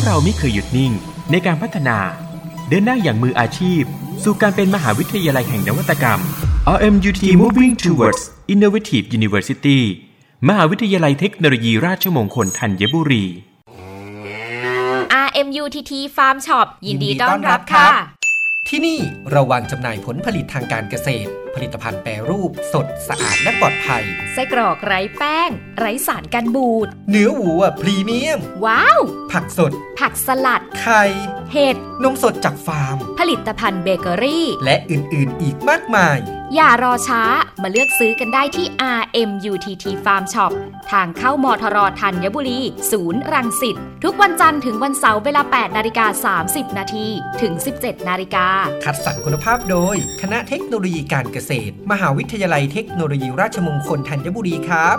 ะเราไม่เคยหยุดนิ่งในการพัฒนา เดินหน้าอย่างมืออาชีพ สู่การเป็นมหาวิทยาลัยแห่งนวัตกรรม RMUT Moving Towards Innovative University มหาวิทยาลัยเทคโนโลยีราชมงคลธัญบุรี RMUTT Farm Shop ยินดีต้อนรับค่ะ ที่นี่เราวางจำหน่ายผลผลิตทางการเกษตรผลิตภัณฑ์แปรรูป สดสะอาดและปลอดภัย ไส้กรอกไร้แป้ง ไร้สารกันบูด เนื้อวัวพรีเมียม ว้าว ผักสด ผักสลัด ไข่ เห็ด นมสดจากฟาร์ม ผลิตภัณฑ์เบเกอรี่ และอื่น ๆ อีกมากมาย อย่ารอช้ามาเลือกซื้อกันได้ที่ RMUTT Farm Shop ทางเข้ามทรธัญบุรี ศูนย์รังสิต ทุกวันจันทร์ถึงวันเสาร์เวลา 8 นาฬิกา 30 นาที ถึง 17 นาฬิกา คัดสรรคุณภาพโดย คณะเทคโนโลยีการเกษตร มหาวิทยาลัยเทคโนโลยีราชมงคลธัญบุรีครับ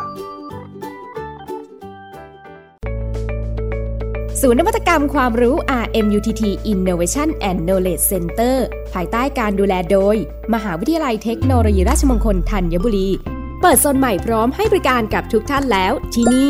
ศูนย์นวัตกรรมความรู้ RMUTT Innovation and Knowledge Center ภายใต้การดูแลโดย มหาวิทยาลัยเทคโนโลยีราชมงคลธัญบุรี เปิดโซนใหม่พร้อมให้บริการกับทุกท่านแล้วที่นี่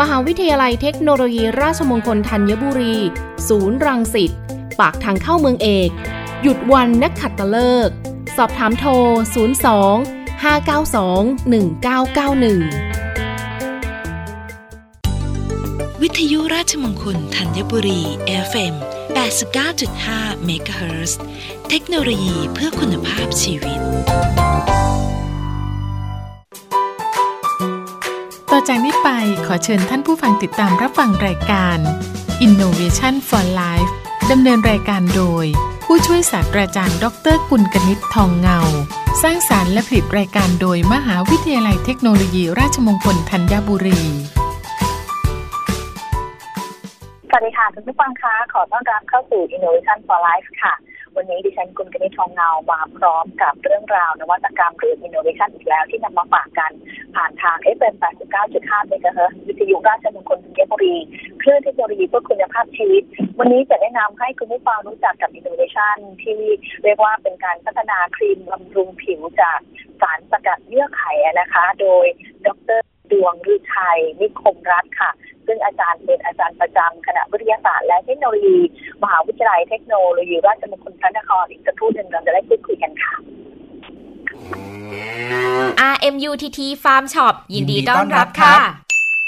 มหาวิทยาลัยเทคโนโลยี ราชมงคลธัญบุรี ศูนย์รังสิต ปากทางเข้าเมืองเอก หยุดวันนักขัดตะเลิก สอบถามโทร 02 592 1991 วิทยุราชมงคลธัญบุรี FM 89.5 MHz เทคโนโลยีเพื่อคุณภาพชีวิต ต่อจากนี้ไปขอเชิญท่านผู้ฟังติดตามรับฟังรายการ Innovation for Life ดำเนินรายการโดย ผู้ช่วยศาสตราจารย์ ดรกุลกนิษฐ์ทองเงา สร้างสารรค์และผลิตรายการโดยมหาวิทยาลัยเทคโนโลยีราชมงคลธัญบุรีสวัสดีค่ะคุณผู้ฟังคะขอต้อนรับเข้าสู่ Innovation for Life ค่ะ วันนี้ดิฉันกุลกนิษฐ์ทองเงามาพร้อมกับเรื่องราวนวัตกรรมหรือ Innovation อีกแล้วที่นำมาฝากกัน ผ่านทาง FM 89.5 MHz วิทยุราชมงคลธัญบุรีคลื่นเทคโนโลยีเพื่อคุณภาพชีวิต วันนี้จะแนะนำให้คุณผู้ฟังรู้จักกับ Innovation ที่เรียกว่าเป็นการพัฒนาครีมบำรุงผิวจากสารสกัดเยื่อไขนะคะ โดยดรดวงฤทัยนิคมรัฐค่ะ ซึ่งอาจารย์เป็นอาจารย์ประจำคณะวิทยาศาสตร์และเทคโนโลยี มหาวิทยาลัยเทคโนโลยีราชมงคลพระนครอีกสักครู่หนึ่งเราจะได้พูดคุยกันค่ะ RMUTT Farm Shop ยินดีต้อนรับค่ะ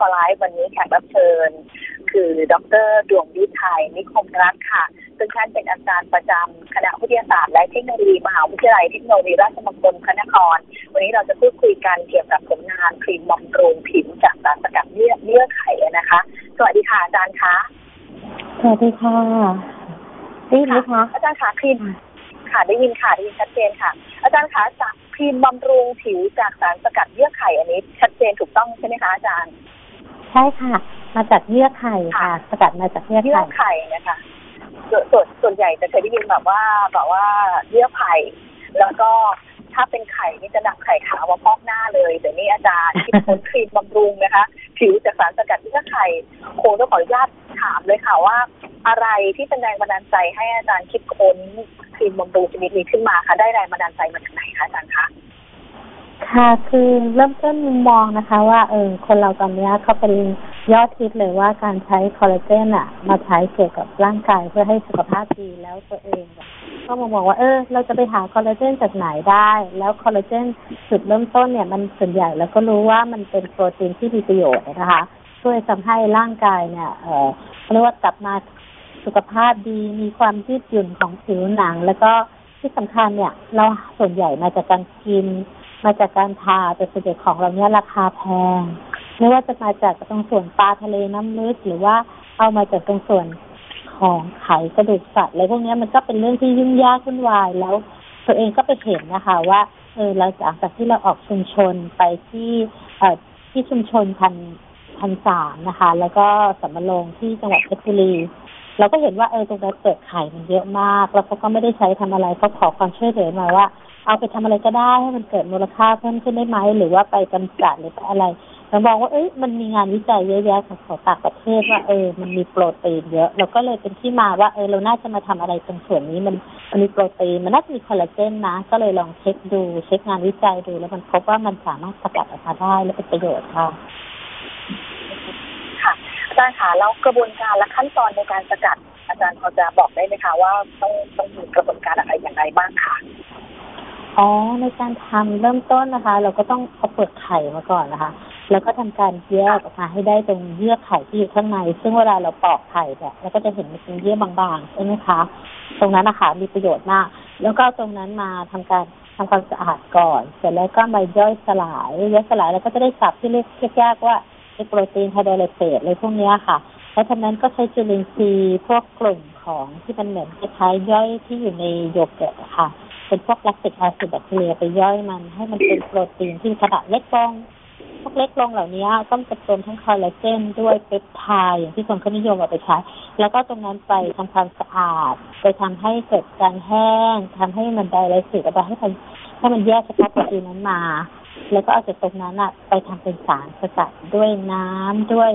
Innovation for Life วันนี้แขกรับเชิญ คือดรดวงวิทัยนิคมรัฐค่ะ ซึ่งท่านเป็นอาจารย์ประจำคณะวิทยาศาสตร์และเทคโนโลยีมหาวิทยาลัยเทคโนโลยีราชมงคลพระนคร วันนี้เราจะพูดคุยกันเกี่ยวกับผลงานครีมบำรุงผิวจากสารสกัดเยื่อเยื่อไข่นะคะ สวัสดีค่ะอาจารย์คะ สวัสดีค่ะได้ยินไหมคะอาจารย์คะครีมค่ะได้ยินค่ะได้ยินชัดเจนค่ะ อาจารย์คะจากครีมบำรุงผิวจากสารสกัดเยื่อไข่อันนี้ ชัดเจนถูกต้องใช่ไหมคะอาจารย์ ใช่ค่ะ มาจากเยื่อไข่ค่ะสกัดมาจากเยื่อเยื่อไข่ไข่นะคะส่วนส่วนส่วนใหญ่จะเคยได้ยินแบบว่าแบบว่าเยื่อไข่แล้วก็ถ้าเป็นไข่นี่จะนำไข่ขาวมาพอกหน้าเลยแต่นี่อาจารย์คิดค้นครีมบำรุงนะคะ ผิวจากสารสกัดเยื่อไข่โคงต้องขออนุญาตถามเลยค่ะว่า อะไรที่เป็นแรงบันดาลใจให้อาจารย์คิดค้นครีมบำรุงชนิดนี้ขึ้นมาคะได้แรงบันดาลใจมาจากไหนคะอาจารย์คะ ค่ะคือเริ่มต้นมุมมองนะคะ ว่าเออคนเราตอนนี้เขาเป็นยอดฮิตเลยว่าการใช้คอลลาเจนอะมาใช้เกี่ยวกับร่างกายเพื่อให้สุขภาพดีแล้วตัวเองก็มามองว่าเออ เราจะไปหาคอลลาเจนจากไหนได้ แล้วคอลลาเจนจุดเริ่มต้นเนี่ยมันส่วนใหญ่แล้วก็รู้ว่ามันเป็นโปรตีนที่มีประโยชน์นะคะ ช่วยทำให้ร่างกายเนี่ยเออเรียกว่ากลับมาสุขภาพดีมีความยืดหยุ่นของผิวหนัง แล้วก็ที่สำคัญเนี่ย เราส่วนใหญ่มาจากการกิน มาจากการทาแต่ส่วนใหญ่ของเราเนี้ยราคาแพงไม่ว่าจะมาจากตรงส่วนปลาทะเลน้ำลึกหรือว่าเอามาจากตรงส่วนของไขกระดูกสัตว์อะไรพวกนี้มันก็เป็นเรื่องที่ยุ่งยากวุ่นวายแล้ว ตัวเองก็ไปเห็นนะคะ ว่าเออเราจากจากที่เราออกชุมชนไปที่เอ่อที่ชุมชนพันพันสามนะคะ แล้วก็สัมมะโรงที่จังหวัดเพชรบุรีเราก็เห็นว่าเออตรงนั้นเกิดไข่มันเยอะมาก แล้วเขาก็ไม่ได้ใช้ทำอะไรเขาขอความช่วยเหลือมาว่า เอาไปทำอะไรก็ได้ให้มันเกิดมูลค่าเพิ่มขึ้นได้ไหมหรือว่าไปกำจัดหรือไปอะไรเรามองว่าเอ้ยมันมีงานวิจัยเยอะแยะของต่างประเทศว่าเออมันมีโปรตีนเยอะเราก็เลยเป็นที่มาว่าเออเราน่าจะมาทำอะไรตรงส่วนนี้มันมันมีโปรตีนมันน่าจะมีคอลลาเจนนะ ก็เลยลองเช็คดูเช็คงานวิจัยดูแล้วมันพบว่ามันสามารถสกัดออกมาได้และเป็นประโยชน์ค่ะค่ะอาจารย์คะแล้วกระบวนการและขั้นตอนในการสกัด อาจารย์พอจะบอกได้ไหมคะว่าต้องต้องมีกระบวนการอะไรอย่างไรบ้างคะ อ๋อในการทำเริ่มต้นนะคะ เราก็ต้องเอาเปลือกไข่มาก่อนนะคะ แล้วก็ทำการแยกออกมาให้ได้ตรงเยื่อไข่ที่อยู่ข้างใน ซึ่งเวลาเราปอกไข่เนี่ยเราก็จะเห็นมันเป็นเยื่อบางๆใช่ไหมคะตรงนั้นนะคะมีประโยชน์มาก แล้วก็ตรงนั้นมาทำการทำความสะอาดก่อน เสร็จแล้วก็มาย่อยสลายย่อยสลายแล้วก็จะได้ศัพท์ที่เรียกยากว่า protein hydrolysate อะไรพวกนี้ค่ะแล้วทางนั้นก็ใช้จุลินทรีย์พวกกลุ่มของที่มันเหมือนคล้ายๆย่อยที่อยู่ในโยเกิร์ตค่ะ เป็นพวก lactic acid bacteria ไปย่อยมัน ให้มันเป็นโปรตีนที่ขนาดเล็กลงพวกเล็กลงเหล่านี้ต้องจะเป็นทั้งคอลลาเจนด้วยเปปไทด์อย่างที่คนเขานิยมเอาไปใช้ แล้วก็ตรงนั้นไปทำความสะอาด ไปทำให้เกิดการแห้งทำให้มันไดไลซิสเอาไปให้มันให้มันแยกเฉพาะโปรตีนนั้นมา แล้วก็เอาจากตรงนั้นอะไปทำเป็นสารสกัดด้วยน้ำด้วย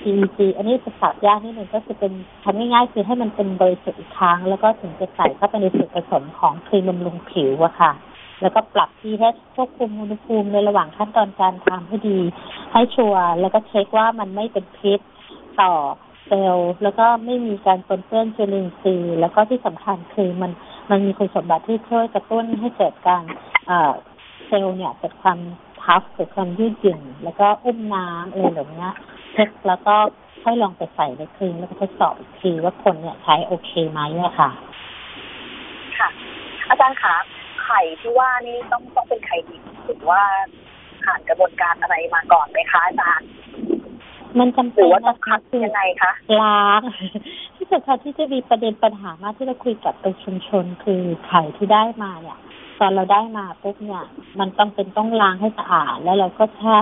PEG อันนี้จะปรับยากนิดหนึ่งก็คือเป็นทำง่ายๆคือให้มันเป็นบริสุทธิ์อีกครั้ง แล้วก็ถึงจะใส่เข้าไปในส่วนผสมของครีมบำรุงผิวอะค่ะ แล้วก็ปรับที่ให้ควบคุมอุณหภูมิในระหว่างขั้นตอนการทำให้ดี ให้ชัวร์แล้วก็เช็คว่ามันไม่เป็นพิษต่อเซลล์แล้วก็ไม่มีการปนเปื้อนจุลินทรีย์แล้วก็ที่สำคัญคือมันมันมีคุณสมบัติที่ช่วยกระตุ้นให้เกิดการเซลล์เนี่ยเกิดความทัฟเกิดความยืดหยุ่นแล้วก็อุ้มน้ำอะไรแบบนี้ แล้วก็ค่อยลองไปใส่ในครีมแล้วก็ทดสอบอีกทีว่าคนเนี่ยใช้โอเคไหมอะค่ะ ค่ะ อาจารย์คะไข่ที่ว่านี่ต้องต้องเป็นไข่ดิบหรือว่าผ่านกระบวนการอะไรมาก่อนไหมคะอาจารย์มันจำหรืเป็นอว่าต้องนะคัคะดคือยังไงคะล้างที่สำคัญที่จะมีประเด็นปัญหามากที่เราคุยกับเป็นชุมชนคือไข่ที่ได้มาเนี่ย ตอนเราได้มาปุ๊บเนี่ย มันต้องเป็นต้องล้างให้สะอาดแล้วเราก็แช่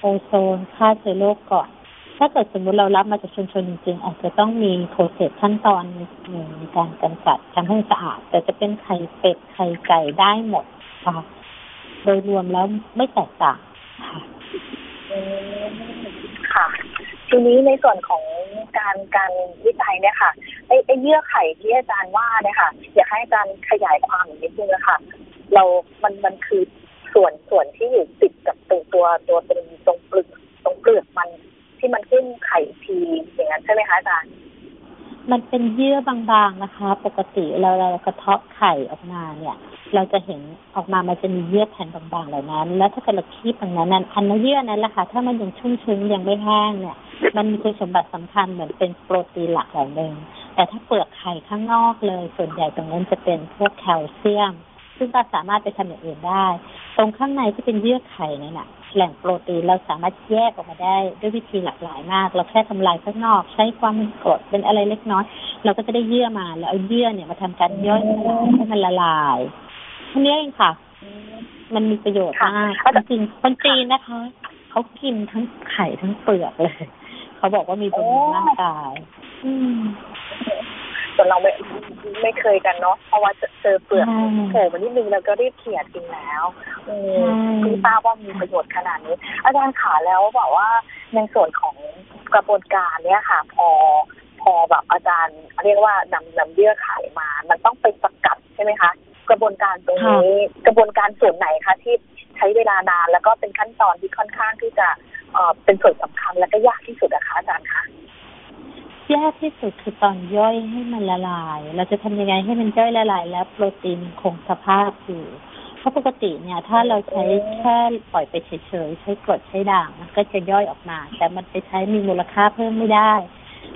โอโซนฆ่าเชื้อโรคก่อน ถ้าเกิดสมมติเรารับมาจากชุมชนจริงๆอาจจะต้องมีโปรเซสขั้นตอนหนึ่งในการกำจัดทำให้สะอาด แต่จะเป็นไข่เป็ดไข่ไก่ได้หมดค่ะโดยรวมแล้วไม่แตกต่างค่ะค่ะทีนี้ในส่วนของการการวิจัยเนี่ยค่ะไอ้ไอ้เยื่อไข่ที่อาจารย์ว่าเนี่ยค่ะ อยากให้อาจารย์ขยายความอีกนิดนึงอะคะเรา มันมันคือส่วนส่วนที่อยู่ติดกับตรงตัวตัวตรงตรงเปลือกตรงเปลือกมัน ที่มันขึ้นไข่อีกทีอย่างนั้นใช่ไหมคะอาจารย์มันเป็นเยื่อบางๆนะคะ ปกติเราเรากระเทาะไข่ออกมาเนี่ย เราจะเห็นออกมามันจะมีเยื่อแผ่นบางๆเหล่านั้น แล้วถ้าเกิดเราคีบตรงนั้นนั้นอันนั้นเยื่อนั้นแหละค่ะถ้ามันยังชุ่มชื้นยังไม่แห้งเนี่ย มันมีคุณสมบัติสำคัญเหมือนเป็นโปรตีนหลักเหล่างหนึ่งแต่ถ้าเปลือกไข่ข้างนอกเลย ส่วนใหญ่ตรงนั้นจะเป็นพวกแคลเซียม ซึ่งก็สามารถไปทำอย่างอื่นได้ ตรงข้างในที่เป็นเยื่อไข่นั่นน่ะ แหล่งโปรตีนเราสามารถแยกออกมาได้ด้วยวิธีหลากหลายมาก เราแค่ทำลายข้างนอก ใช้ความเป็นกรดเป็นอะไรเล็กน้อย เราก็จะได้เยื่อมา แล้วเอาเยื่อเนี่ยมาทำการย่อยสลายให้มันละลายแค่นี้เองค่ะ มันมีประโยชน์มากจริงๆคนจีนนะคะเขากินทั้งไข่ทั้งเปลือกเลย เขาบอกว่ามีประโยชน์ร่างกาย อืม ส่วนเราไม่ไม่เคยกันเนาะเพราะว่าเจอเจอเปลือกใช่โผล่มานิดนึงแล้วก็รีบเขี่ยทิ้งแล้วอืมใช่เพิ่งทราบว่ามีประโยชน์ขนาดนี้ อาจารย์ขาแล้วบอกว่าในส่วนของกระบวนการเนี้ยค่ะ พอพอแบบอาจารย์เรียกว่านำนำเยื่อไข่มา มันต้องไปสกัดใช่ไหมคะ กระบวนการตรงนี้กระบวนการส่วนไหนคะที่ใช้เวลานานแล้วก็เป็นขั้นตอนที่ค่อนข้างที่จะเอ่อเป็นส่วนสำคัญและก็ยากที่สุดอะคะอาจารย์คะ ยากที่สุดคือตอนย่อยให้มันละลาย เราจะทำยังไงให้มันย่อยละลาย แล้วโปรตีนคงสภาพอยู่ เพราะปกติเนี่ย ถ้าเราใช้แค่ปล่อยไปเฉยๆ ใช้กรดใช้ด่างมันก็จะย่อยออกมา แต่มันไปใช้มีมูลค่าเพิ่มไม่ได้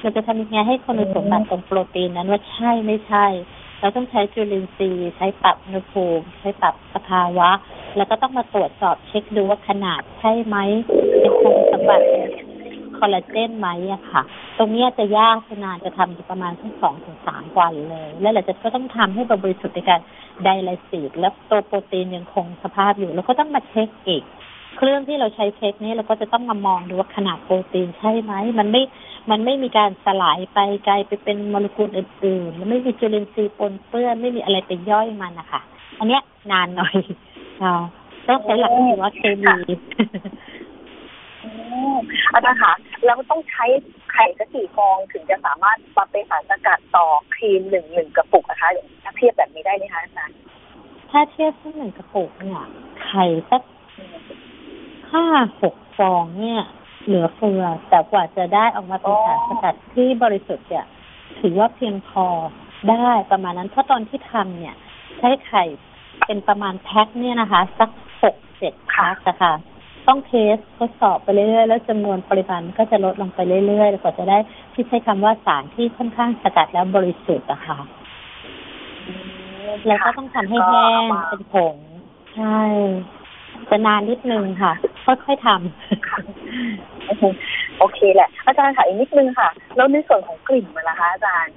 เราจะทำยังไงให้คนสมบัติตรงโปรตีนนั้นว่าใช่ไม่ใช่ เราต้องใช้จุลินทรีย์ใช้ปรับอุณหภูมิใช้ปรับสภาวะ แล้วก็ต้องมาตรวจสอบเช็คดูว่าขนาดใช่ไหมเป็นคุณสมบัติ คอลลาเจนไหมอะค่ะ ตรงนี้จะยากนานจะทำอยู่ประมาณสักสองถึงสามวันเลย แล้วเราจะก็ต้องทำให้บริสุทธิ์ในการไดไลซีดแล้วตัวโปรตีนยังคงสภาพอยู่ แล้วก็ต้องมาเช็คอีก เครื่องที่เราใช้เช็คนี้เราก็จะต้องมามองดูว่าขนาดโปรตีนใช่ไหม มันไม่มันไม่มีการสลายไปกลายไปเป็นโมเลกุลอื่นๆแล้วไม่มีจุลินทรีย์ปนเปื้อนไม่มีอะไรไปย่อยมันนะคะอันเนี้ยนานหน่อยต้องใช้หลักที่ว่าเคมี มอาจารย์คะแล้วต้องใช้ไข่สักกี่ฟองถึงจะสามารถมาเป็นสารสกัดต่อครีมหนึ่งหนึ่งกระปุกนะคะถ้าเทียบแบบนี้ได้ไหมคะอาจารย์ถ้าเทียบสักหนึ่งกระปุกเนี่ยไข่สักห้าหกฟองเนี่ย เหลือเฟือแต่กว่าจะได้ออกมาเป็นสารสกัดที่บริสุทธิ์เนี่ยถือว่าเพียงพอได้ประมาณนั้นเพราะตอนที่ทำเนี่ย ใช้ไข่เป็นประมาณแพ็คเนี่ยนะคะ สักหกเจ็ดแพ็คอะค่ะ ต้องเทสทดสอบไปเรื่อยๆ แล้วจำนวนปริมาณก็จะลดลงไปเรื่อยๆแล้วกว่าจะได้ที่ใช้คำว่าสารที่ค่อนข้างสกัดแล้วบริสุทธิ์อะค่ะแล้วก็ต้องทำให้แห้งเป็นผงใช่จะนานนิดนึงค่ะ ค่อยๆทำโอเคแหละ อาจารย์ค่ะอีกนิดนึงค่ะ แล้วในส่วนของกลิ่นมันล่ะคะอาจารย์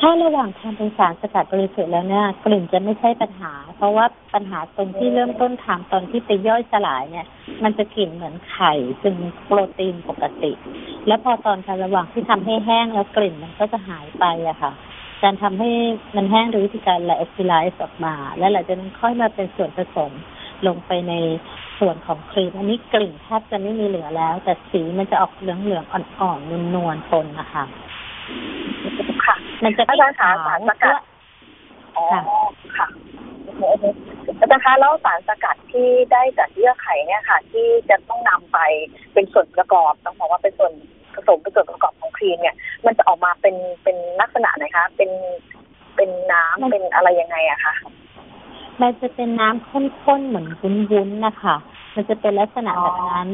ถ้าระหว่างทำเป็นสารสกัดบริสุทธิ์แล้วเนี่ยกลิ่นจะไม่ใช่ปัญหา เพราะว่าปัญหาตรงที่เริ่มต้นทำตอนที่ไปย่อยสลายเนี่ย มันจะกลิ่นเหมือนไข่ซึ่งโปรตีนปกติ แล้วพอตอนทำระหว่างที่ทำให้แห้งแล้วกลิ่นมันก็จะหายไปอะค่ะ การทำให้มันแห้งโดยวิธีการไลโอฟิไลซ์ออกมา แล้วหลังจากนั้นค่อยมาเป็นส่วนผสมลงไปในส่วนของครีมอันนี้กลิ่นแทบจะไม่มีเหลือแล้ว แต่สีมันจะออกเหลืองๆอ่อนๆนวลๆปนนะคะ มันจะอาจารย์คะสารสกัดอ๋อค่ะอาจารย์คะแล้วสารสกัดที่ได้จากเยื่อไขเนี่ยค่ะ ที่จะต้องนำไปเป็นส่วนประกอบต้องบอกว่าเป็นส่วนผสมเป็นส่วนประกอบของครีมเนี่ย มันจะออกมาเป็นเป็นลักษณะไหนคะ เป็นเป็นน้ำเป็นอะไรยังไงอะคะมันจะเป็นน้ำข้นๆเหมือนวุ้นๆนะคะมันจะเป็นลักษณะแบบนั้น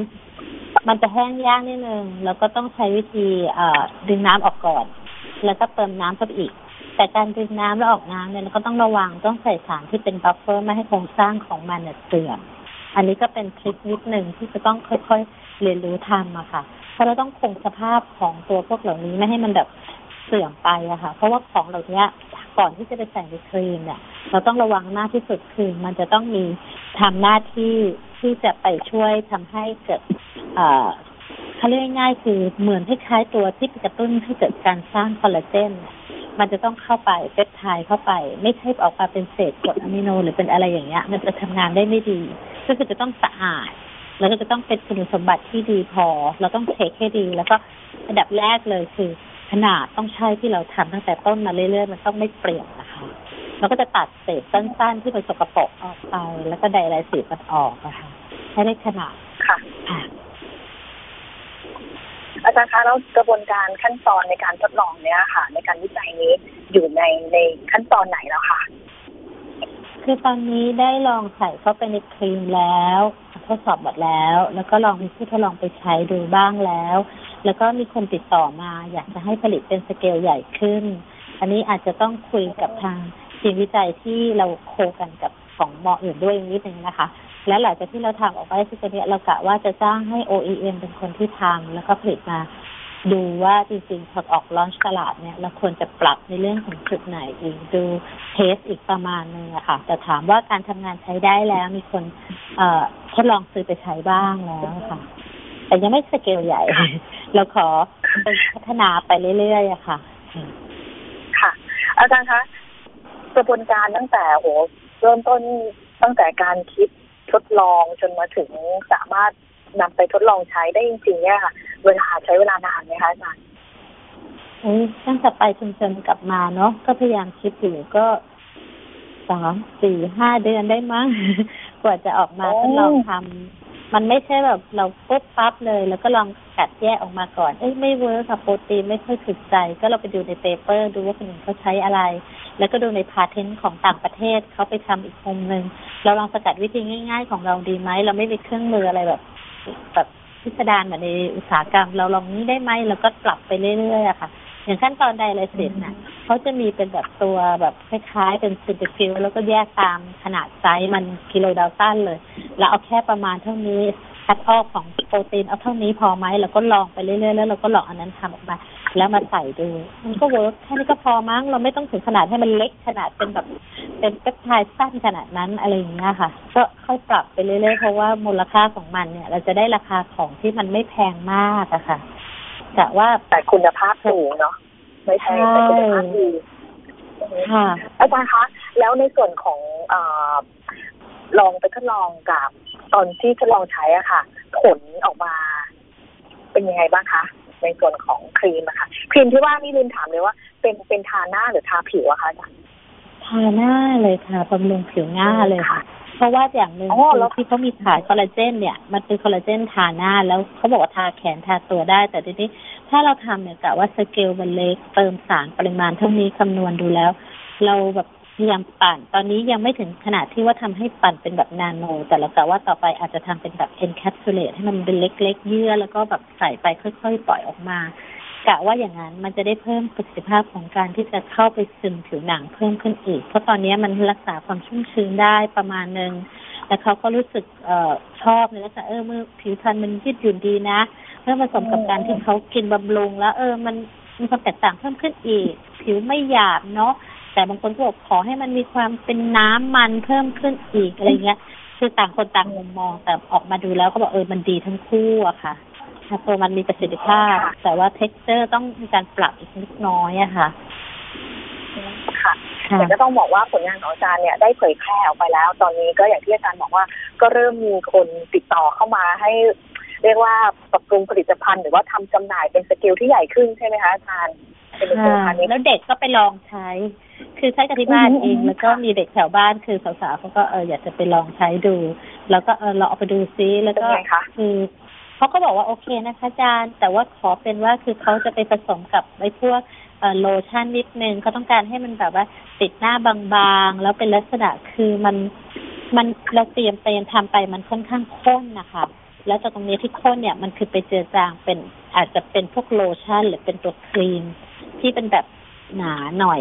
มันจะแห้งยากนิดนึงแล้วก็ต้องใช้วิธีเอ่อดึงน้ำออกก่อน แล้วก็เติมน้ำเข้าไปอีก แต่การดึงน้ำแล้วออกน้ำเนี่ยเราก็ต้องระวังต้องใส่สารที่เป็น buffer ไม่ให้โครงสร้างของมันเนี่ยเสื่อมอันนี้ก็เป็น trick นิดหนึ่งที่จะต้องค่อยๆเรียนรู้ทำอะค่ะเพราะเราต้องคงสภาพของตัวพวกเหล่านี้ไม่ให้มันแบบเสื่อมไปอะค่ะ เพราะว่าของเหล่านี้ก่อนที่จะไปใส่ในครีมเนี่ย เราต้องระวังมากที่สุดคือมันจะต้องมีทำหน้าที่ที่จะไปช่วยทำให้เกิด เอ่อเขาเรียกง่ายๆคือเหมือนคล้ายๆตัวที่กระตุ้นให้เกิดการสร้างคอลลาเจนเนี่ยมันจะต้องเข้าไปเปปไทด์เข้าไป ไม่ใช่ออกมาเป็นเศษกรดอะมิโน หรือเป็นอะไรอย่างเงี้ย มันจะทำงานได้ไม่ดี ก็คือจะต้องสะอาด แล้วก็จะต้องเป็นคุณสมบัติที่ดีพอ เราต้องเช็คให้ดี แล้วก็อันดับแรกเลยคือ ขนาดต้องใช่ที่เราทำตั้งแต่ต้นมาเรื่อยๆ มันต้องไม่เปลี่ยนนะคะเราก็จะตัดเศษสั้น ๆ ที่เป็นสกปรกออกไป แล้วก็ไดไลซีมันออกนะคะให้ได้ขนาดค่ะ อาจารย์คะแล้วกระบวนการขั้นตอนในการทดลองเนี้ยค่ะ ในการวิจัยนี้อยู่ในในขั้นตอนไหนแล้วคะคือตอนนี้ได้ลองใส่เข้าไปในครีมแล้ว ทดสอบหมดแล้ว แล้วก็ลองมีผู้ทดลองไปใช้ดูบ้างแล้ว แล้วก็มีคนติดต่อมา อยากจะให้ผลิตเป็นสเกลใหญ่ขึ้น อันนี้อาจจะต้องคุยกับทางทีมวิจัยที่เราโคกันกับของหมออื่นด้วยนิดนึงนะคะ และหลังจากที่เราทำออกไปที่ตัวเนี้ยเรากะว่าจะจ้างให้ OEM เป็นคนที่ทำแล้วก็ผลิตมา ดูว่าจริงๆพอออกลอนช์ตลาดเนี่ยเราควรจะปรับในเรื่องของจุดไหนอีกดูเทสอีกประมาณนึงอะค่ะ แต่ถามว่าการทำงานใช้ได้แล้วมีคนเอ่อทดลองซื้อไปใช้บ้างแล้วค่ะ แต่ยังไม่สเกลใหญ่ เราขอพัฒนาไปเรื่อยๆอะค่ะ ค่ะ อาจารย์คะกระบวนการตั้งแต่โหเริ่มต้นตั้งแต่การคิด ทดลองจนมาถึงสามารถนำไปทดลองใช้ได้จริงๆเนี่ยค่ะเวลาใช้เวลานานไหมคะอาจารย์เอ้ยตั้งแต่ไปชุมชนกลับมาเนาะก็พยายามคิดอยู่ก็สามสี่ห้าเดือนได้มั้งกว่าจะออกมาทดลองทำมันไม่ใช่แบบเราปุ๊บปั๊บเลย แล้วก็ลองกัดแยกออกมาก่อน เอ้ยไม่ work ค่ะโปรตีนไม่ค่อยถูกใจ ก็เราไปดูใน paper ดูว่าคนอื่นเขาใช้อะไร แล้วก็ดูใน patent ของต่างประเทศเขาไปทำอีกมุมหนึ่งเราลองสกัดวิธีง่าย ๆ ของเราดีไหมเราไม่มีเครื่องมืออะไรแบบแบบพิสดารเหมือนในอุตสาหกรรม เราลองนี้ได้ไหมแล้วก็ปรับไปเรื่อยๆอะค่ะ อย่างขั้นตอน dialysis น่ะเขาจะมีเป็นแบบตัวแบบคล้ายๆ เป็นซินเตฟิลแล้วก็แยกตามขนาดไซส์มัน kilodalton เลย แล้วเอาแค่ประมาณเท่านี้คัดออกของโปรตีนเอาเท่านี้พอไหมแล้วก็ลองไปเรื่อยๆแล้วเราก็ลองอันนั้นทำออกมา แล้วมาใส่ดู มันก็ work แค่นี้ก็พอมั้งเราไม่ต้องถึงขนาดให้มันเล็กขนาดเป็นแบบเป็นเปปไทด์สั้นขนาดนั้นอะไรอย่างเงี้ยค่ะ ก็ค่อยปรับไปเรื่อยๆเพราะว่ามูลค่าของมันเนี่ย เราจะได้ราคาของที่มันไม่แพงมากอะค่ะแต่ว่าแต่คุณภาพสูงเนาะไม่ใช่แต่คุณภาพดีค่ะอาจารย์คะแล้วในส่วนของเออลองไปทดลองกับ ตอนที่ทดลองใช้อะค่ะ ผลออกมา เป็นยังไงบ้างคะ ในส่วนของครีมอะค่ะครีมที่ว่านี่ลืมถามเลยว่า เป็นเป็นทาหน้าหรือทาผิวอะคะอาจารย์ทาหน้าเลยค่ะบำรุงผิวหน้าเลยค่ะ เพราะว่าอย่างหนึ่งอ๋อคือแล้วที่เขามีขายคอลลาเจนเนี่ย มันเป็นคอลลาเจนทาหน้าแล้วเขาบอกว่าทาแขนทาตัวได้ แต่ทีนี้ถ้าเราทำเนี่ยกะว่าสเกลมันเล็กเติมสารปริมาณเท่านี้คำนวณดูแล้ว เราแบบ พยายามปั่น ตอนนี้ยังไม่ถึงขนาดที่ว่าทำให้ปั่นเป็นแบบนาโน แต่เรากะว่าต่อไปอาจจะทำเป็นแบบ encapsulate ให้มันเป็นเล็ก ๆ เยื่อ แล้วก็แบบใส่ไปค่อย ๆ ปล่อยออกมากะว่าอย่างนั้นมันจะได้เพิ่มประสิทธิภาพของการที่จะเข้าไปซึมผิวหนังเพิ่มขึ้นอีก เพราะตอนนี้มันรักษาความชุ่มชื้นได้ประมาณหนึ่งแล้วเขาก็รู้สึกเออชอบในลักษณะเออมือผิวพรรณมันยืดหยุ่นดีนะเมื่อผสมกับการที่เขากินบำรุงแล้ว เออมันมีความแตกต่างเพิ่มขึ้นอีก ผิวไม่หยาบเนาะ แต่บางคนก็บอกขอให้มันมีความเป็นน้ำมันเพิ่มขึ้นอีกอะไรเงี้ย คือต่างคนต่างมุมมอง แต่ออกมาดูแล้วก็บอกเออมันดีทั้งคู่อะค่ะค่ะตัวมันมีประสิทธิภาพ แต่ว่าเท็กเจอร์ต้องมีการปรับอีกนิดน้อยอะค่ะค่ะแต่ก็ต้องบอกว่าผลงานของอาจารย์เนี่ยได้เผยแพร่ออกไปแล้ว ตอนนี้ก็อย่างที่อาจารย์บอกว่า ก็เริ่มมีคนติดต่อเข้ามาให้ เรียกว่าปรับปรุงผลิตภัณฑ์หรือว่าทำจำหน่ายเป็นสเกลที่ใหญ่ขึ้นใช่ไหมคะอาจารย์ เป็นผลิตภัณฑ์นี้แล้วเด็กก็ไปลองใช้ คือใช้กับที่บ้านเองแล้วก็มีเด็กแถวบ้านคือสาวๆเขาก็เอออยากจะไปลองใช้ดู แล้วก็เออเราเอาไปดูซิแล้วก็เป็นไงคะคือเขาก็บอกว่าโอเคนะคะอาจารย์ แต่ว่าขอเป็นว่าคือเขาจะไปผสมกับไอ้พวกเอ่อโลชั่นนิดนึงเขาต้องการให้มันแบบว่าติดหน้าบางๆ แล้วเป็นลักษณะคือมันมันเราเตรียมเตรียมทำไปมันค่อนข้างข้นนะคะแล้วจากตรงนี้ที่ข้นเนี่ยมันคือไปเจือจางเป็นอาจจะเป็นพวกโลชั่นหรือเป็นตัวครีม ที่เป็นแบบหนาหน่อย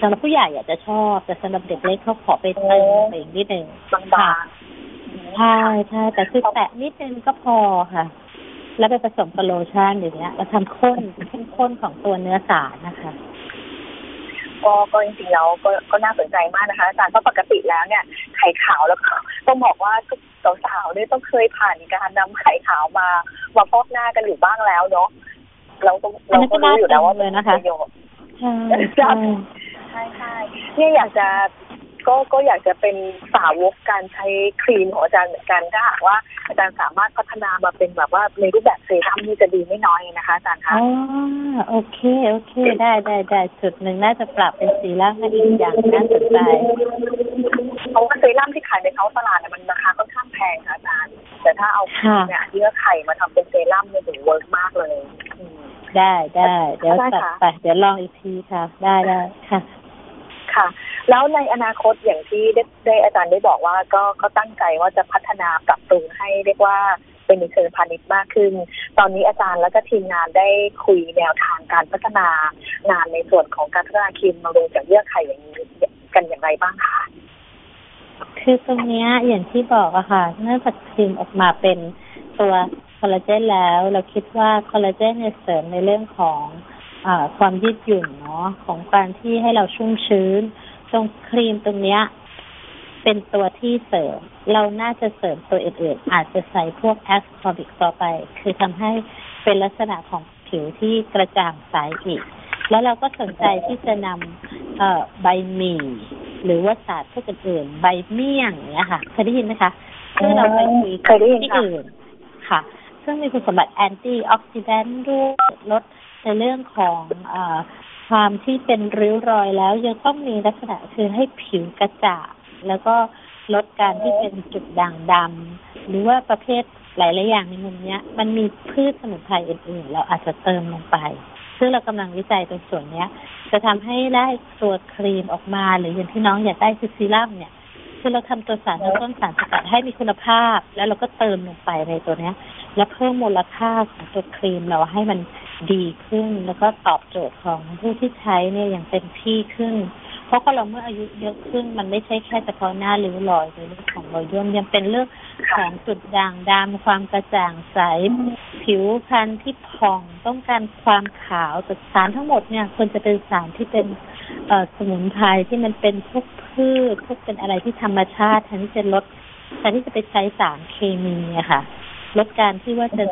สำหรับผู้ใหญ่อาจจะชอบ แต่สำหรับเด็กเล็กเขาขอไปเติมไปอีกนิดนึงบางๆใช่ใช่แต่คือแตะนิดนึงก็พอค่ะ แล้วไปผสมกับโลชั่นอย่างเงี้ยเราทำข้นเข้มข้นของตัวเนื้อสารนะคะก็ก็จริงๆแล้วก็ก็น่าสนใจมากนะคะอาจารย์เพราะปกติแล้วเนี่ยไข่ขาวแล้วก็ต้องบอกว่าทุกสาวๆเนี่ยต้องเคยผ่านการนำไข่ขาวมามาพอกหน้ากันอยู่บ้างแล้วเนาะ เราก็เราก็รู้อยู่แล้วว่ามันมีประโยชน์ใช่ใช่ใช่ใช่ใช่เนี่ยอยากจะก็ก็อยากจะเป็นสาวกการใช้ครีมของอาจารย์เหมือนกันถ้าหากว่าอาจารย์สามารถพัฒนามาเป็นแบบว่าในรูปแบบเซรั่มนี่จะดีไม่น้อยนะคะอาจารย์คะอ๋อโอเคโอเค ได้ได้ได้จุดหนึ่งน่าจะปรับเป็นเซรั่มให้อีกอย่างน่าสนใจเพราะว่าเซรั่มที่ขายในท้องตลาดเนี่ยมันราคาค่อนข้างแพงค่ะอาจารย์ แต่ถ้าเอาครีมเนี่ยที่ว่าไข่มาทำเป็นเซรั่มเนี่ยถือ work มากเลยอืม ได้ได้ เดี๋ยวได้จัดค่ะ ไปเดี๋ยวลองอีกทีค่ะ ได้ได้ค่ะ ค่ะ แล้วในอนาคตอย่างที่ได้ได้อาจารย์ได้บอกว่าก็ก็ตั้งใจว่าจะพัฒนาปรับปรุงให้เรียกว่าเป็นในเชิงพาณิชย์มากขึ้น ตอนนี้อาจารย์แล้วก็ทีมงานได้คุยแนวทางการพัฒนางานในส่วนของการพัฒนาครีมมาลงจากเยื่อไข่อย่างนี้กันอย่างไรบ้างคะคือตรงเนี้ยอย่างที่บอกอะค่ะเนื่องจากครีมออกมาเป็นตัวค อลลาเจนแล้ว เราคิดว่าคอลลาเจนเนี่ยเสริมในเรื่องของอาความยืดหยุ่นเนาะของการที่ให้เราชุ่มชื้น ตรงครีมตรงเนี้ยเป็นตัวที่เสริม เราน่าจะเสริมตัวอื่นๆอาจจะใส่พวก ascorbic ต่อไป คือทำให้เป็นลักษณะของผิวที่กระจ่างใสอีก แล้วเราก็สนใจที่จะนำเอ่อใบหมี่ หรือว่าศาสตร์พวกอื่นๆใบเมี่ยงเนี้ยค่ะเคยได้ยินไหมคะซึ่งเราไปคุยเคยได้ยินที่ค่ะอื่นค่ะ ซึ่งมีคุณสมบัติ antioxidant ด้วยลดในเรื่องของอความที่เป็นริ้วรอยแล้ว ยังต้องมีลักษณะคือให้ผิวกระจ่างแล้วก็ลดการที่เป็นจุดด่างดำหรือว่าประเภทหลาย ๆ อย่างในมุมเนี้ยมันมีพืชสมุนไพรอื่น ๆ เราอาจจะเติมลงไป ซึ่งเรากำลังวิจัยตรงส่วนเนี้ยจะทำให้ได้ตัวครีมออกมา หรืออย่างที่น้องอยากได้คือซีรั่มเนี่ย คือเราทำตัวสารต้นสารสกัดให้มีคุณภาพ แล้วเราก็เติมลงไปในตัวเนี้ย แล้วเพิ่มมูลค่าของตัวครีมเราให้มันดีขึ้น แล้วก็ตอบโจทย์ของผู้ที่ใช้เนี่ยอย่างเต็มที่ขึ้น เพราะคนเราเมื่ออายุเยอะขึ้นมันไม่ใช่แค่เฉพาะหน้าริ้วรอยหรือเรื่องของรอยย่นยังเป็นเรื่องของจุดด่างดำความกระจ่างใสผิวพรรณที่ผ่องต้องการความขาวแต่สารทั้งหมดเนี่ยควรจะเป็นสารที่เป็น สมุนไพรที่มันเป็นพวกพืชพวกเป็นอะไรที่ธรรมชาติแทนที่จะลดแทนที่จะไปใช้สารเคมีอะค่ะลดการที่ว่าจะ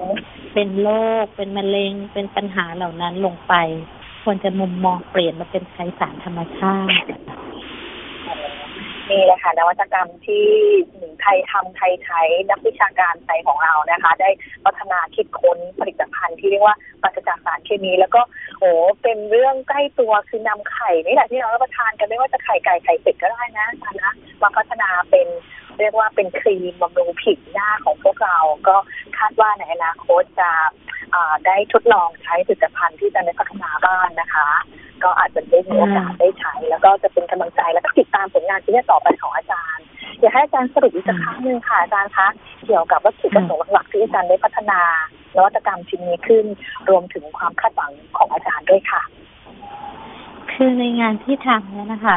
เป็นโรคเป็นมะเร็งเป็นปัญหาเหล่านั้นลงไป ควรจะมุมมองเปลี่ยนมาเป็นใช้สารธรรมชาติ นี่แหละค่ะนวัตกรรมที่หนึ่งไทยทำไทยใช้นักวิชาการไทยของเรานะคะ ได้พัฒนาคิดค้นผลิตภัณฑ์ที่เรียกว่าปราศจากสารเคมีแล้วก็โอ้เป็นเรื่องใกล้ตัวคือนำไข่นี่แหละที่เรารับประทานกันไม่ว่าจะไข่ไก่ไข่เป็ดก็ได้นะนะมาพัฒนาเป็น เรียกว่าเป็นครีมบำรุงผิวหน้าของพวกเรา ก็คาดว่าในอนาคตจะได้ทดลองใช้ผลิตภัณฑ์ที่จะได้พัฒนาบ้านนะคะ ก็อาจจะได้มีโอกาสได้ใช้ แล้วก็จะเป็นกำลังใจแล้วก็ติดตามผลงานที่จะต่อไปของอาจารย์อยากให้อาจารย์สรุปอีกสักครั้งหนึ่งค่ะอาจารย์คะเกี่ยวกับวัตถุประสงค์หลักที่อาจารย์ได้พัฒนานวัตกรรมชิ้นนี้ขึ้น รวมถึงความคาดหวังของอาจารย์ด้วยค่ะ คือในงานที่ทำเนี่ยนะคะ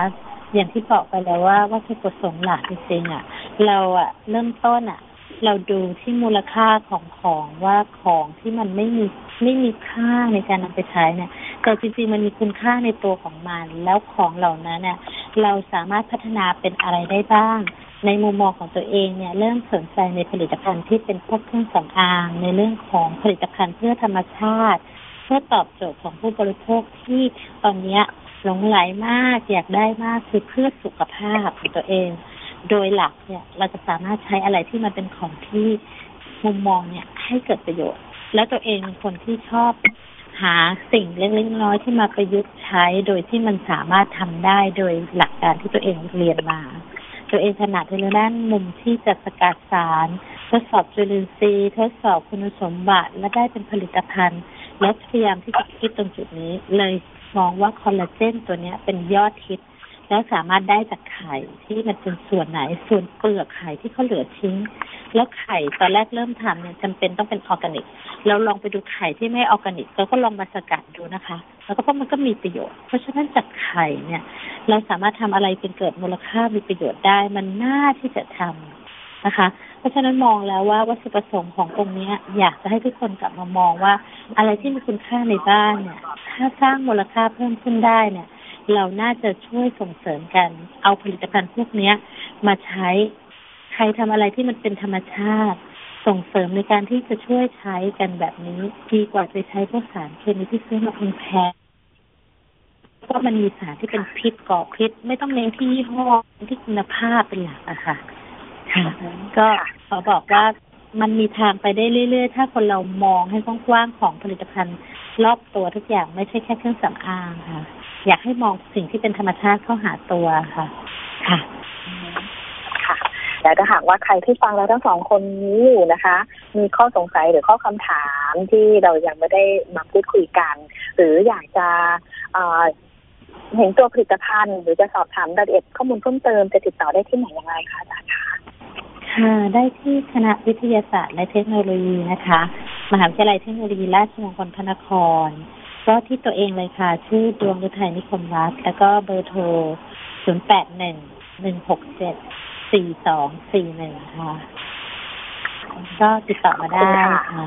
อย่างที่บอกไปแล้วว่าวัตถุประสงค์หลักจริงๆอะ เราอะเริ่มต้นอะเราดูที่มูลค่าของของว่าของที่มันไม่มีไม่มีค่าในการนำไปใช้เนี่ยแต่จริงๆมันมีคุณค่าในตัวของมัน แล้วของเหล่านั้นเนี่ยเราสามารถพัฒนาเป็นอะไรได้บ้าง ในมุมมองของตัวเองเนี่ยเริ่มสนใจในผลิตภัณฑ์ที่เป็นพวกเครื่องสำอาง ในเรื่องของผลิตภัณฑ์เพื่อธรรมชาติ เพื่อตอบโจทย์ของผู้บริโภคที่ตอนนี้หลงไหลมากอยากได้มากคือเพื่อสุขภาพของตัวเอง โดยหลักเนี่ยเราจะสามารถใช้อะไรที่มันเป็นของที่มุมมองเนี่ยให้เกิดประโยชน์ แล้วตัวเองเป็นคนที่ชอบหาสิ่งเล็กๆน้อยๆที่มาประยุกต์ใช้โดยที่มันสามารถทำได้โดยหลักการที่ตัวเองเรียนมา ตัวเองถนัดในด้านมุมที่จะสกัดสาร ทดสอบจุลินทรีย์ ทดสอบคุณสมบัติและได้เป็นผลิตภัณฑ์ และพยายามที่จะคิดตรงจุดนี้ เลยมองว่าคอลลาเจนตัวนี้เป็นยอดฮิต แล้วสามารถได้จากไข่ที่มันเป็นส่วนไหนส่วนเปลือกไข่ที่เขาเหลือทิ้ง แล้วไข่ตอนแรกเริ่มทำเนี่ยจำเป็นต้องเป็นออร์แกนิกเราลองไปดูไข่ที่ไม่ออร์แกนิกเราก็ลองมาสกัดดูนะคะ แล้วก็เพราะมันก็มีประโยชน์ เพราะฉะนั้นจากไข่เนี่ย เราสามารถทำอะไรเป็นเกิดมูลค่ามีประโยชน์ได้ มันน่าที่จะทำนะคะ เพราะฉะนั้นมองแล้วว่าวัตถุประสงค์ขององนี้อยากจะให้ทุกคนกลับมามองว่า อะไรที่มีคุณค่าในบ้านเนี่ย ถ้าสร้างมูลค่าเพิ่มขึ้นได้เนี่ย เราน่าจะช่วยส่งเสริมกัน เอาผลิตภัณฑ์พวกนี้มาใช้ ใครทำอะไรที่มันเป็นธรรมชาติ ส่งเสริมในการที่จะช่วยใช้กันแบบนี้ดีกว่าไปใช้พวกสารเคมีที่ซื้อมาแพงก็มันมีสารที่เป็นพิษก่อพิษ ไม่ต้องเน้นที่ยี่ห้อที่คุณภาพเป็นหลักอะค่ะ ค่ะ ก็ขอบอกว่ามันมีทางไปได้เรื่อยๆ ถ้าคนเรามองให้กว้างๆของผลิตภัณฑ์รอบตัวทุกอย่างไม่ใช่แค่เครื่องสำอางค่ะ อยากให้มองสิ่งที่เป็นธรรมชาติเข้าหาตัวค่ะค่ะค่ะแต่ถ้าหากว่าใครที่ฟังแล้วทั้งสองคนนี้อยู่นะคะ มีข้อสงสัยหรือข้อคำถามที่เรายังไม่ได้มาพูดคุยกัน หรืออยากจะเห็นตัวผลิตภัณฑ์ หรือจะสอบถามรายละเอียดข้อมูลเพิ่มเติมจะติดต่อได้ที่ไหนอย่างไรคะอาจารย์คะค่ะได้ที่คณะวิทยาศาสตร์และเทคโนโลยีนะคะ มหาวิทยาลัยเทคโนโลยีราชมงคลพระนคร ก็ที่ตัวเองเลยค่ะ ชื่อดวงฤทัยนิคมรัตแล้วก็เบอร์โทรศูนย์แปดหนึ่งหนึ่งหกเจ็ดสี่สองสี่หนึ่งค่ะ ก็ติดต่อมาได้ค่ะ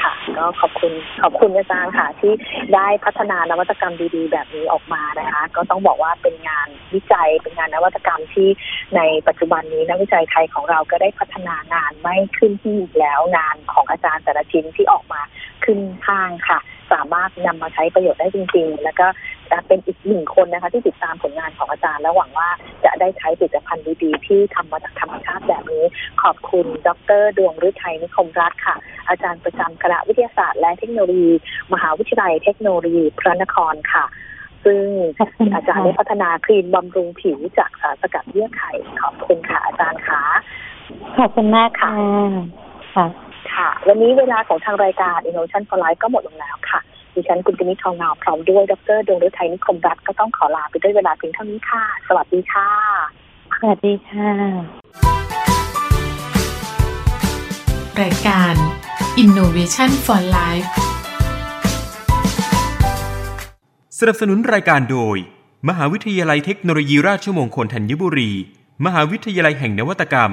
ค่ะก็ขอบคุณขอบคุณอาจารย์ค่ะ ที่ได้พัฒนานวัตกรรมดีๆ แบบนี้ออกมานะคะ ก็ต้องบอกว่าเป็นงานวิจัยเป็นงานนวัตกรรมที่ในปัจจุบันนี้นักวิจัยไทยของเราก็ได้พัฒนางานไม่ขึ้นที่แล้วงานของอาจารย์แต่ละชิ้นที่ออกมาขึ้นข้างค่ะ สามารถนำมาใช้ประโยชน์ได้จริง ๆ แล้วก็จะเป็นอีกหนึ่งคนนะคะ ที่ติดตามผลงานของอาจารย์ และหวังว่าจะได้ใช้ผลิตภัณฑ์ดีๆ ที่ทำมาจากธรรมชาติแบบนี้ ขอบคุณ ดร ดวงฤทัยนิคมรัตน์ค่ะ อาจารย์ประจำคณะวิทยาศาสตร์และเทคโนโลยี มหาวิทยาลัยเทคโนโลยีพระนครค่ะซึ่งอาจารย์ได้พัฒนาครีมบำรุงผิวจากสารสกัดเยื่อไข่ขอบคุณค่ะอาจารย์ค่ะ ขอบคุณมากค่ะค่ะ ค่ะ วันนี้เวลาของทางรายการ Innovation for Life ก็หมดลงแล้วค่ะ ดิฉันคุณกนิษฐ์ทองเงาพร้อมด้วย ดรดวงฤทัยนิคมรัตก็ต้องขอลาไปด้วยเวลาเพียงเท่านี้ค่ะ สวัสดีค่ะ สวัสดีค่ะ รายการ Innovation for Life สนับสนุนรายการโดย มหาวิทยาลัยเทคโนโลยีราชมงคลธัญบุรี มหาวิทยาลัยแห่งนวัตกรรม